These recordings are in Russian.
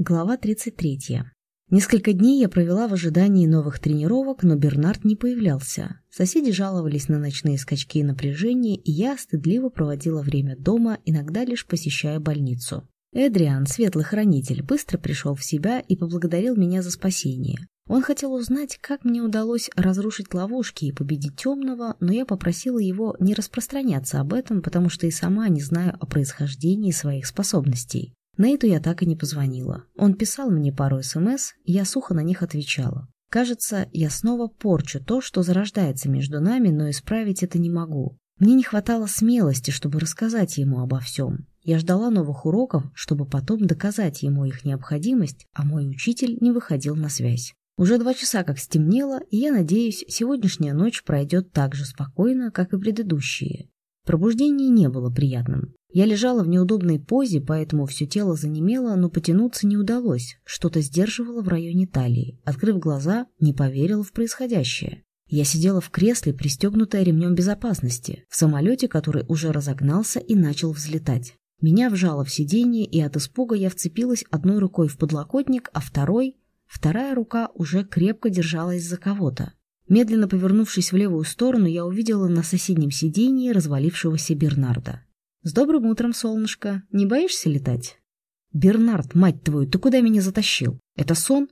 Глава 33. Несколько дней я провела в ожидании новых тренировок, но Бернард не появлялся. Соседи жаловались на ночные скачки и напряжение, и я стыдливо проводила время дома, иногда лишь посещая больницу. Эдриан, светлый хранитель, быстро пришел в себя и поблагодарил меня за спасение. Он хотел узнать, как мне удалось разрушить ловушки и победить темного, но я попросила его не распространяться об этом, потому что и сама не знаю о происхождении своих способностей. Нейту я так и не позвонила. Он писал мне пару СМС, я сухо на них отвечала. Кажется, я снова порчу то, что зарождается между нами, но исправить это не могу. Мне не хватало смелости, чтобы рассказать ему обо всем. Я ждала новых уроков, чтобы потом доказать ему их необходимость, а мой учитель не выходил на связь. Уже два часа как стемнело, и я надеюсь, сегодняшняя ночь пройдет так же спокойно, как и предыдущие. Пробуждение не было приятным. Я лежала в неудобной позе, поэтому все тело занемело, но потянуться не удалось. Что-то сдерживало в районе талии. Открыв глаза, не поверила в происходящее. Я сидела в кресле, пристегнутая ремнем безопасности, в самолете, который уже разогнался и начал взлетать. Меня вжало в сиденье, и от испуга я вцепилась одной рукой в подлокотник, а второй... Вторая рука уже крепко держалась за кого-то. Медленно повернувшись в левую сторону, я увидела на соседнем сиденье развалившегося Бернарда. «С добрым утром, солнышко. Не боишься летать?» «Бернард, мать твою, ты куда меня затащил? Это сон?»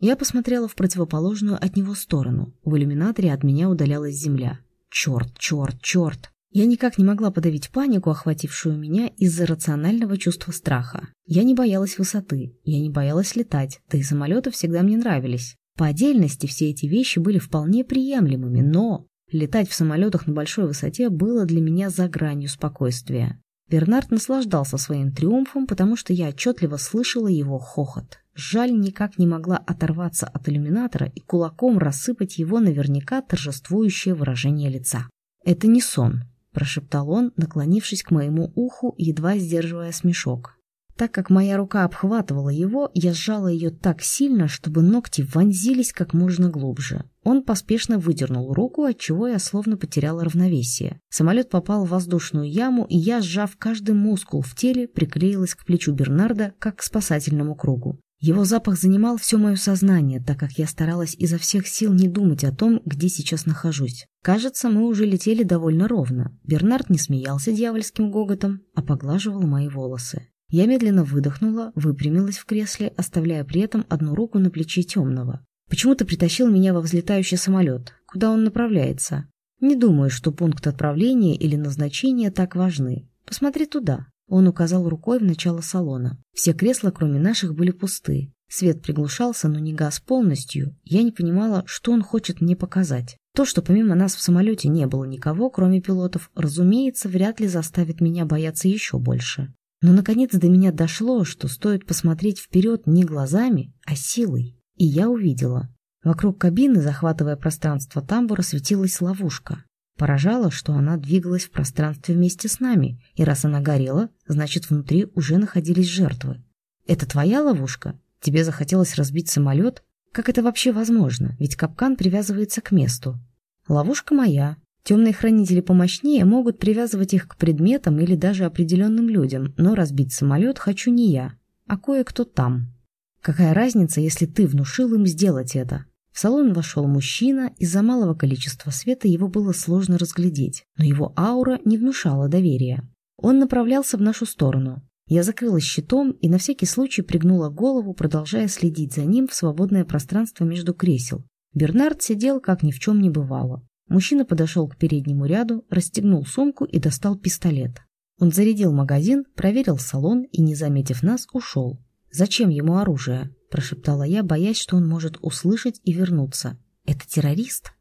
Я посмотрела в противоположную от него сторону. В иллюминаторе от меня удалялась земля. «Черт, черт, черт!» Я никак не могла подавить панику, охватившую меня из-за рационального чувства страха. Я не боялась высоты, я не боялась летать, да и самолеты всегда мне нравились. По отдельности все эти вещи были вполне приемлемыми, но Летать в самолетах на большой высоте было для меня за гранью спокойствия. Бернард наслаждался своим триумфом, потому что я отчетливо слышала его хохот. Жаль, никак не могла оторваться от иллюминатора и кулаком рассыпать его наверняка торжествующее выражение лица. «Это не сон», – прошептал он, наклонившись к моему уху, едва сдерживая смешок. Так как моя рука обхватывала его, я сжала ее так сильно, чтобы ногти вонзились как можно глубже. Он поспешно выдернул руку, отчего я словно потеряла равновесие. Самолет попал в воздушную яму, и я, сжав каждый мускул в теле, приклеилась к плечу Бернарда, как к спасательному кругу. Его запах занимал все мое сознание, так как я старалась изо всех сил не думать о том, где сейчас нахожусь. Кажется, мы уже летели довольно ровно. Бернард не смеялся дьявольским гоготом, а поглаживал мои волосы. Я медленно выдохнула, выпрямилась в кресле, оставляя при этом одну руку на плече темного. Почему ты притащил меня во взлетающий самолет? Куда он направляется? Не думаю, что пункт отправления или назначения так важны. Посмотри туда. Он указал рукой в начало салона. Все кресла, кроме наших, были пусты. Свет приглушался, но не газ полностью. Я не понимала, что он хочет мне показать. То, что помимо нас в самолете не было никого, кроме пилотов, разумеется, вряд ли заставит меня бояться еще больше. Но, наконец, до меня дошло, что стоит посмотреть вперед не глазами, а силой. И я увидела. Вокруг кабины, захватывая пространство тамбура, светилась ловушка. Поражало, что она двигалась в пространстве вместе с нами, и раз она горела, значит, внутри уже находились жертвы. «Это твоя ловушка? Тебе захотелось разбить самолет? Как это вообще возможно? Ведь капкан привязывается к месту». «Ловушка моя. Темные хранители помощнее могут привязывать их к предметам или даже определенным людям, но разбить самолет хочу не я, а кое-кто там. Какая разница, если ты внушил им сделать это? В салон вошел мужчина, из-за малого количества света его было сложно разглядеть, но его аура не внушала доверия. Он направлялся в нашу сторону. Я закрылась щитом и на всякий случай пригнула голову, продолжая следить за ним в свободное пространство между кресел. Бернард сидел, как ни в чем не бывало. Мужчина подошел к переднему ряду, расстегнул сумку и достал пистолет. Он зарядил магазин, проверил салон и, не заметив нас, ушел. «Зачем ему оружие?» – прошептала я, боясь, что он может услышать и вернуться. «Это террорист?»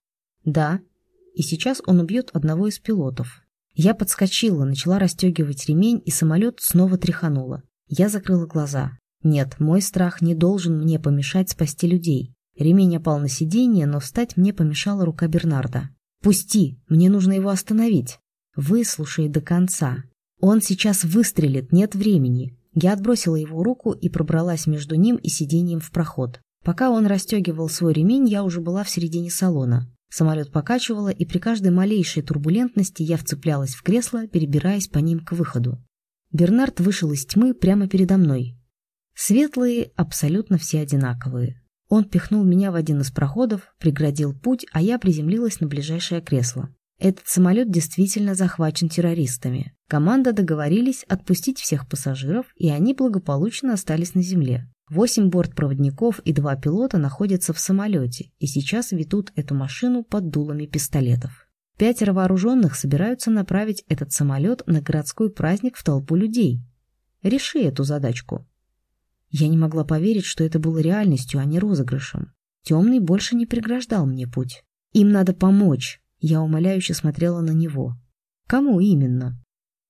«Да. И сейчас он убьет одного из пилотов». Я подскочила, начала расстегивать ремень, и самолет снова тряхануло. Я закрыла глаза. Нет, мой страх не должен мне помешать спасти людей. Ремень опал на сиденье, но встать мне помешала рука Бернарда. «Пусти! Мне нужно его остановить!» «Выслушай до конца. Он сейчас выстрелит, нет времени!» Я отбросила его руку и пробралась между ним и сиденьем в проход. Пока он расстегивал свой ремень, я уже была в середине салона. Самолет покачивало, и при каждой малейшей турбулентности я вцеплялась в кресло, перебираясь по ним к выходу. Бернард вышел из тьмы прямо передо мной. Светлые абсолютно все одинаковые. Он пихнул меня в один из проходов, преградил путь, а я приземлилась на ближайшее кресло. Этот самолет действительно захвачен террористами. Команда договорились отпустить всех пассажиров, и они благополучно остались на земле. Восемь бортпроводников и два пилота находятся в самолете и сейчас ведут эту машину под дулами пистолетов. Пятеро вооруженных собираются направить этот самолет на городской праздник в толпу людей. Реши эту задачку. Я не могла поверить, что это было реальностью, а не розыгрышем. Темный больше не преграждал мне путь. Им надо помочь. Я умоляюще смотрела на него. Кому именно?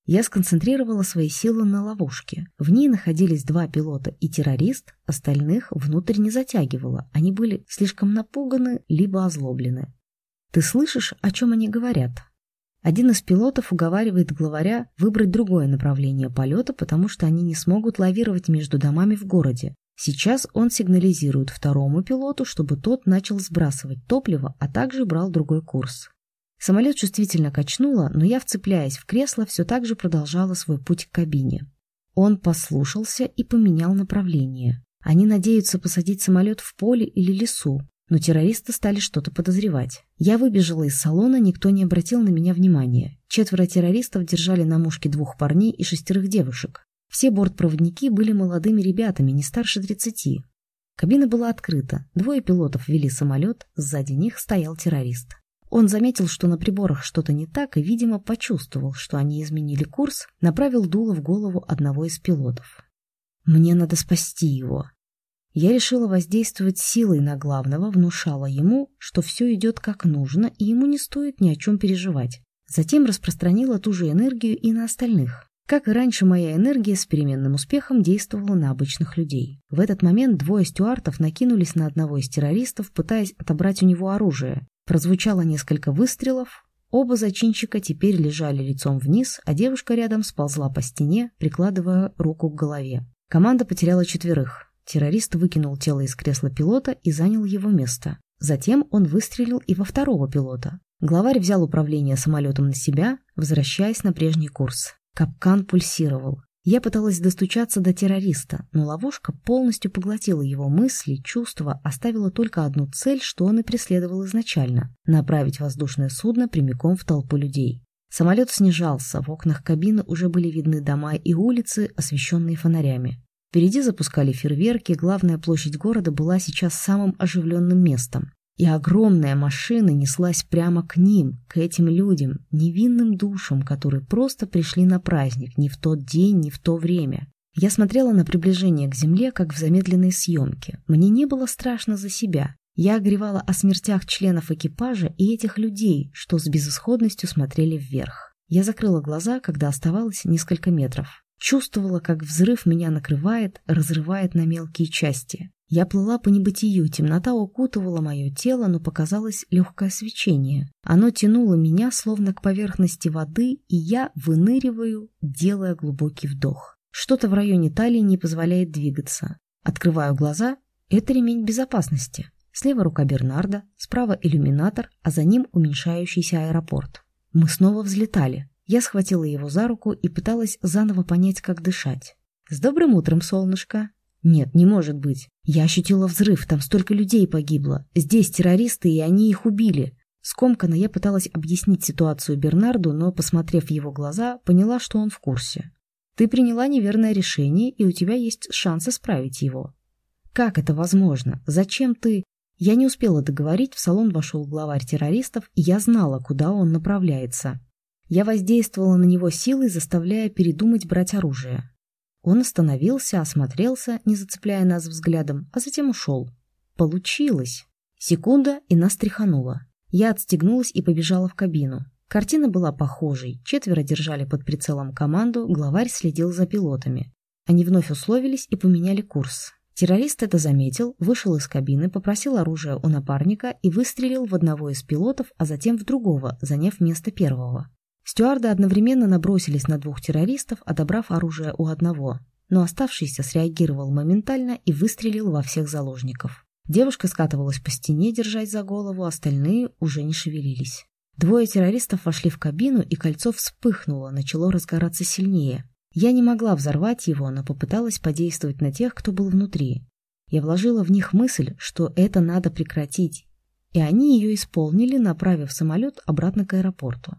Я сконцентрировала свои силы на ловушке. В ней находились два пилота и террорист, остальных внутрь не затягивало. Они были слишком напуганы, либо озлоблены. Ты слышишь, о чем они говорят? Один из пилотов уговаривает главаря выбрать другое направление полета, потому что они не смогут лавировать между домами в городе. Сейчас он сигнализирует второму пилоту, чтобы тот начал сбрасывать топливо, а также брал другой курс. Самолет чувствительно качнуло, но я, вцепляясь в кресло, все так же продолжала свой путь к кабине. Он послушался и поменял направление. Они надеются посадить самолет в поле или лесу, но террористы стали что-то подозревать. Я выбежала из салона, никто не обратил на меня внимания. Четверо террористов держали на мушке двух парней и шестерых девушек. Все бортпроводники были молодыми ребятами, не старше тридцати. Кабина была открыта, двое пилотов вели самолет, сзади них стоял террорист. Он заметил, что на приборах что-то не так, и, видимо, почувствовал, что они изменили курс, направил дуло в голову одного из пилотов. «Мне надо спасти его». Я решила воздействовать силой на главного, внушала ему, что все идет как нужно, и ему не стоит ни о чем переживать. Затем распространила ту же энергию и на остальных. Как и раньше, моя энергия с переменным успехом действовала на обычных людей. В этот момент двое стюартов накинулись на одного из террористов, пытаясь отобрать у него оружие. Прозвучало несколько выстрелов. Оба зачинщика теперь лежали лицом вниз, а девушка рядом сползла по стене, прикладывая руку к голове. Команда потеряла четверых. Террорист выкинул тело из кресла пилота и занял его место. Затем он выстрелил и во второго пилота. Главарь взял управление самолетом на себя, возвращаясь на прежний курс. Капкан пульсировал. Я пыталась достучаться до террориста, но ловушка полностью поглотила его мысли, чувства, оставила только одну цель, что он и преследовал изначально – направить воздушное судно прямиком в толпу людей. Самолет снижался, в окнах кабины уже были видны дома и улицы, освещенные фонарями. Впереди запускали фейерверки, главная площадь города была сейчас самым оживленным местом и огромная машина неслась прямо к ним, к этим людям, невинным душам, которые просто пришли на праздник ни в тот день, ни в то время. Я смотрела на приближение к земле, как в замедленной съемке. Мне не было страшно за себя. Я огревала о смертях членов экипажа и этих людей, что с безысходностью смотрели вверх. Я закрыла глаза, когда оставалось несколько метров. Чувствовала, как взрыв меня накрывает, разрывает на мелкие части. Я плыла по небытию, темнота укутывала мое тело, но показалось легкое свечение. Оно тянуло меня, словно к поверхности воды, и я выныриваю, делая глубокий вдох. Что-то в районе талии не позволяет двигаться. Открываю глаза — это ремень безопасности. Слева рука Бернарда, справа иллюминатор, а за ним уменьшающийся аэропорт. Мы снова взлетали. Я схватила его за руку и пыталась заново понять, как дышать. «С добрым утром, солнышко!» Нет, не может быть. Я ощутила взрыв, там столько людей погибло. Здесь террористы, и они их убили. Скомканно я пыталась объяснить ситуацию Бернарду, но, посмотрев в его глаза, поняла, что он в курсе. Ты приняла неверное решение, и у тебя есть шанс исправить его. Как это возможно? Зачем ты... Я не успела договорить, в салон вошел главарь террористов, и я знала, куда он направляется. Я воздействовала на него силой, заставляя передумать брать оружие. Он остановился, осмотрелся, не зацепляя нас взглядом, а затем ушел. Получилось. Секунда, и нас тряхануло. Я отстегнулась и побежала в кабину. Картина была похожей. Четверо держали под прицелом команду, главарь следил за пилотами. Они вновь условились и поменяли курс. Террорист это заметил, вышел из кабины, попросил оружие у напарника и выстрелил в одного из пилотов, а затем в другого, заняв место первого. Стюарды одновременно набросились на двух террористов, отобрав оружие у одного, но оставшийся среагировал моментально и выстрелил во всех заложников. Девушка скатывалась по стене, держась за голову, остальные уже не шевелились. Двое террористов вошли в кабину, и кольцо вспыхнуло, начало разгораться сильнее. Я не могла взорвать его, но попыталась подействовать на тех, кто был внутри. Я вложила в них мысль, что это надо прекратить, и они ее исполнили, направив самолет обратно к аэропорту.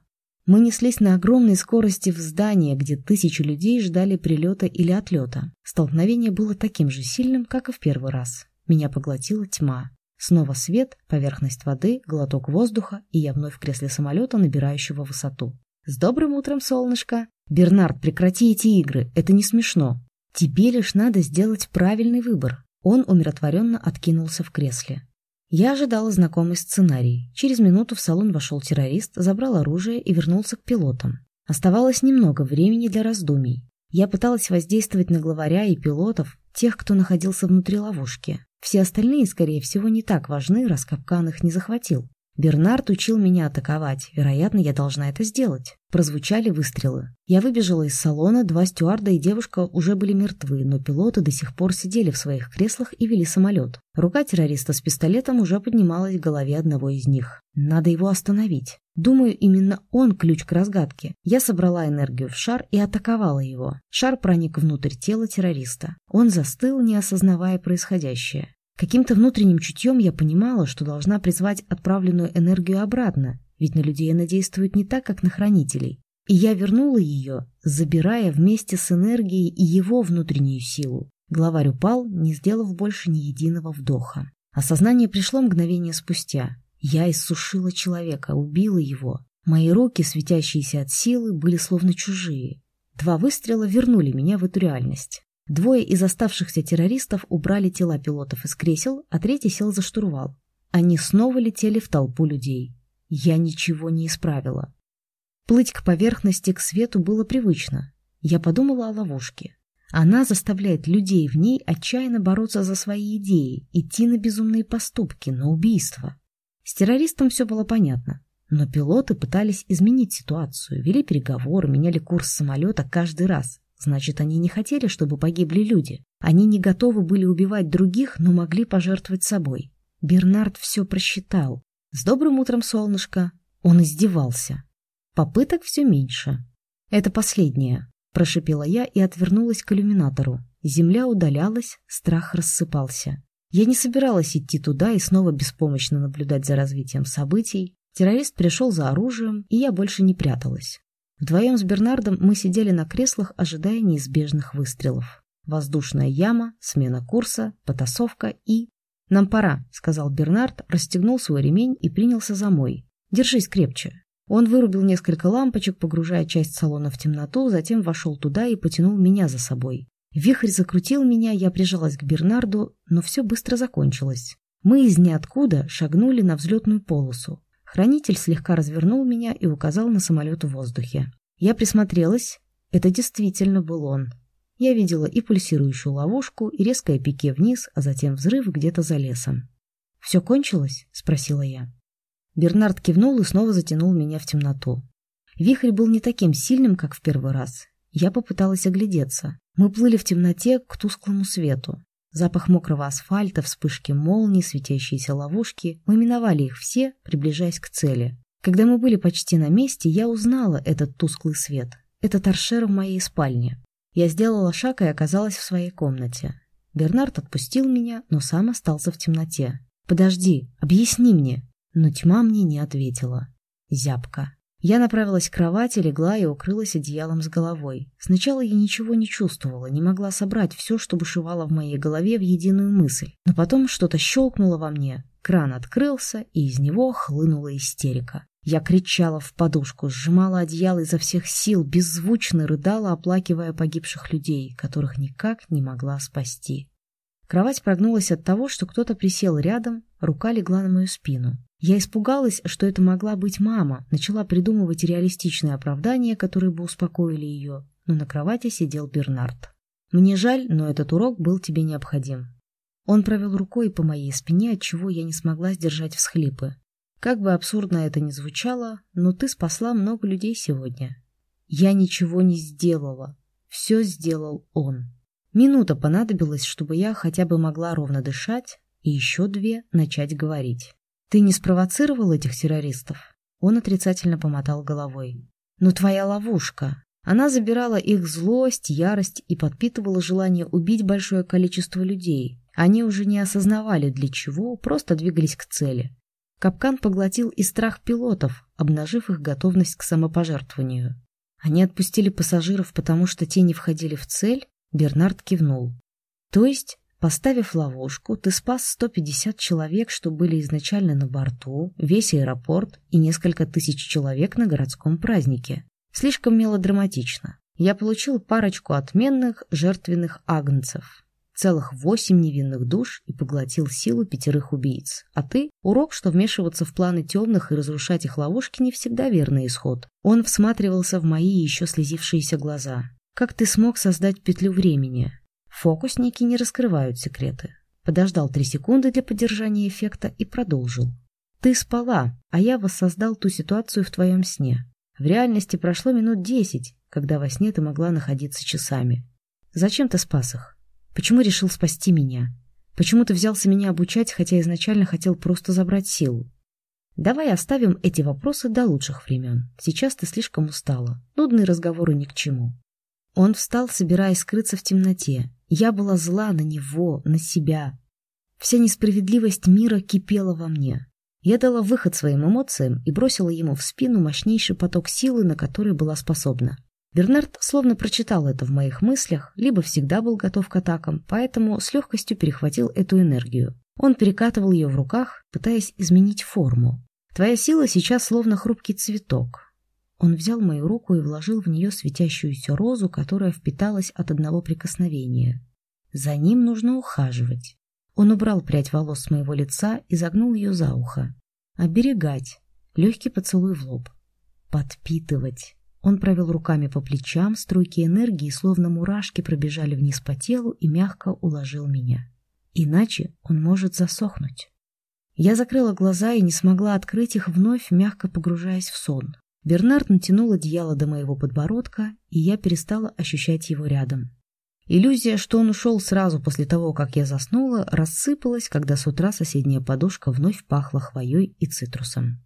Мы неслись на огромной скорости в здание, где тысячи людей ждали прилета или отлета. Столкновение было таким же сильным, как и в первый раз. Меня поглотила тьма. Снова свет, поверхность воды, глоток воздуха, и я вновь в кресле самолета, набирающего высоту. «С добрым утром, солнышко!» «Бернард, прекрати эти игры, это не смешно. Тебе лишь надо сделать правильный выбор». Он умиротворенно откинулся в кресле. Я ожидала знакомый сценарий. Через минуту в салон вошел террорист, забрал оружие и вернулся к пилотам. Оставалось немного времени для раздумий. Я пыталась воздействовать на главаря и пилотов, тех, кто находился внутри ловушки. Все остальные, скорее всего, не так важны, раз капкан их не захватил. Бернард учил меня атаковать. Вероятно, я должна это сделать. Прозвучали выстрелы. Я выбежала из салона, два стюарда и девушка уже были мертвы, но пилоты до сих пор сидели в своих креслах и вели самолет. Рука террориста с пистолетом уже поднималась к голове одного из них. Надо его остановить. Думаю, именно он ключ к разгадке. Я собрала энергию в шар и атаковала его. Шар проник внутрь тела террориста. Он застыл, не осознавая происходящее. Каким-то внутренним чутьем я понимала, что должна призвать отправленную энергию обратно, ведь на людей она действует не так, как на хранителей. И я вернула ее, забирая вместе с энергией и его внутреннюю силу. Главарь упал, не сделав больше ни единого вдоха. Осознание пришло мгновение спустя. Я иссушила человека, убила его. Мои руки, светящиеся от силы, были словно чужие. Два выстрела вернули меня в эту реальность. Двое из оставшихся террористов убрали тела пилотов из кресел, а третий сел за штурвал. Они снова летели в толпу людей. Я ничего не исправила. Плыть к поверхности, к свету было привычно. Я подумала о ловушке. Она заставляет людей в ней отчаянно бороться за свои идеи, идти на безумные поступки, на убийство. С террористом все было понятно. Но пилоты пытались изменить ситуацию, вели переговоры, меняли курс самолета каждый раз. Значит, они не хотели, чтобы погибли люди. Они не готовы были убивать других, но могли пожертвовать собой. Бернард все просчитал. «С добрым утром, солнышко!» Он издевался. Попыток все меньше. «Это последнее», — прошипела я и отвернулась к иллюминатору. Земля удалялась, страх рассыпался. Я не собиралась идти туда и снова беспомощно наблюдать за развитием событий. Террорист пришел за оружием, и я больше не пряталась. Вдвоем с Бернардом мы сидели на креслах, ожидая неизбежных выстрелов. Воздушная яма, смена курса, потасовка и... «Нам пора», — сказал Бернард, расстегнул свой ремень и принялся за мой. «Держись крепче». Он вырубил несколько лампочек, погружая часть салона в темноту, затем вошел туда и потянул меня за собой. Вихрь закрутил меня, я прижалась к Бернарду, но все быстро закончилось. Мы из ниоткуда шагнули на взлетную полосу. Хранитель слегка развернул меня и указал на самолет в воздухе. Я присмотрелась. Это действительно был он. Я видела и пульсирующую ловушку, и резкое пике вниз, а затем взрыв где-то за лесом. «Все кончилось?» — спросила я. Бернард кивнул и снова затянул меня в темноту. Вихрь был не таким сильным, как в первый раз. Я попыталась оглядеться. Мы плыли в темноте к тусклому свету. Запах мокрого асфальта, вспышки молний, светящиеся ловушки. Мы миновали их все, приближаясь к цели. Когда мы были почти на месте, я узнала этот тусклый свет. Это торшер в моей спальне. Я сделала шаг и оказалась в своей комнате. Бернард отпустил меня, но сам остался в темноте. «Подожди, объясни мне». Но тьма мне не ответила. Зябка. Я направилась к кровати, легла и укрылась одеялом с головой. Сначала я ничего не чувствовала, не могла собрать все, что бушевало в моей голове в единую мысль. Но потом что-то щелкнуло во мне. Кран открылся, и из него хлынула истерика. Я кричала в подушку, сжимала одеяло изо всех сил, беззвучно рыдала, оплакивая погибших людей, которых никак не могла спасти. Кровать прогнулась от того, что кто-то присел рядом, рука легла на мою спину. Я испугалась, что это могла быть мама, начала придумывать реалистичные оправдания, которые бы успокоили ее, но на кровати сидел Бернард. «Мне жаль, но этот урок был тебе необходим». Он провел рукой по моей спине, от чего я не смогла сдержать всхлипы. Как бы абсурдно это ни звучало, но ты спасла много людей сегодня. Я ничего не сделала. Все сделал он. Минута понадобилась, чтобы я хотя бы могла ровно дышать, и еще две начать говорить. Ты не спровоцировал этих террористов? Он отрицательно помотал головой. Но твоя ловушка. Она забирала их злость, ярость и подпитывала желание убить большое количество людей. Они уже не осознавали для чего, просто двигались к цели. Капкан поглотил и страх пилотов, обнажив их готовность к самопожертвованию. Они отпустили пассажиров, потому что те не входили в цель? Бернард кивнул. То есть, поставив ловушку, ты спас 150 человек, что были изначально на борту, весь аэропорт и несколько тысяч человек на городском празднике. Слишком мелодраматично. Я получил парочку отменных жертвенных агнцев. Целых восемь невинных душ и поглотил силу пятерых убийц. А ты — урок, что вмешиваться в планы темных и разрушать их ловушки не всегда верный исход. Он всматривался в мои еще слезившиеся глаза. Как ты смог создать петлю времени? Фокусники не раскрывают секреты. Подождал три секунды для поддержания эффекта и продолжил. Ты спала, а я воссоздал ту ситуацию в твоем сне. В реальности прошло минут десять, когда во сне ты могла находиться часами. Зачем ты спас их? Почему решил спасти меня? Почему ты взялся меня обучать, хотя изначально хотел просто забрать силу? Давай оставим эти вопросы до лучших времен. Сейчас ты слишком устала. Нудные разговоры ни к чему. Он встал, собираясь скрыться в темноте. Я была зла на него, на себя. Вся несправедливость мира кипела во мне. Я дала выход своим эмоциям и бросила ему в спину мощнейший поток силы, на который была способна. Бернард словно прочитал это в моих мыслях, либо всегда был готов к атакам, поэтому с легкостью перехватил эту энергию. Он перекатывал ее в руках, пытаясь изменить форму. «Твоя сила сейчас словно хрупкий цветок». Он взял мою руку и вложил в нее светящуюся розу, которая впиталась от одного прикосновения. За ним нужно ухаживать. Он убрал прядь волос с моего лица и загнул ее за ухо. Оберегать. Легкий поцелуй в лоб. Подпитывать. Он провел руками по плечам, струйки энергии, словно мурашки, пробежали вниз по телу и мягко уложил меня. Иначе он может засохнуть. Я закрыла глаза и не смогла открыть их вновь, мягко погружаясь в сон. Бернард натянул одеяло до моего подбородка, и я перестала ощущать его рядом. Иллюзия, что он ушел сразу после того, как я заснула, рассыпалась, когда с утра соседняя подушка вновь пахла хвоей и цитрусом.